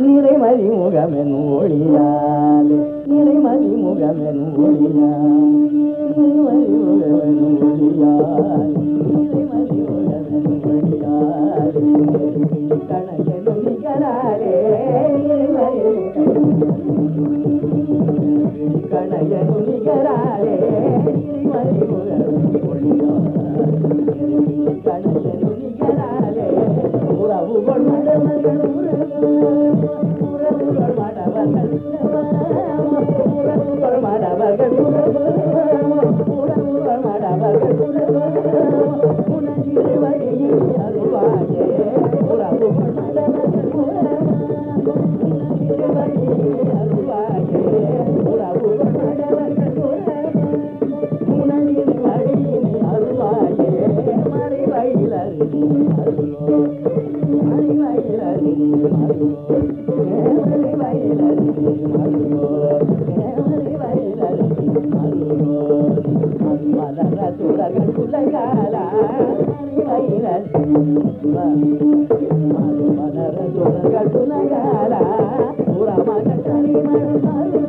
நிறைமதி முகமென் ஒளியாலே நிறைமதி முகமென் ஒளியாலே நிறைமதி முகமென் ஒளியாலே. நிறைமதி முகமென் நிகராலே நிகராலே உறவுகள் மடமர்கள் உறவுகள் மடவர்கள் గట్టులగాల రామ కట్టని మడు మరు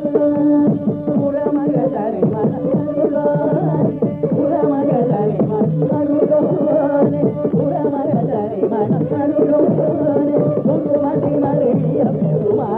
ಮಾಡೆ ಗುರುಮನೆ ಮನೆ ಮಾಡೆ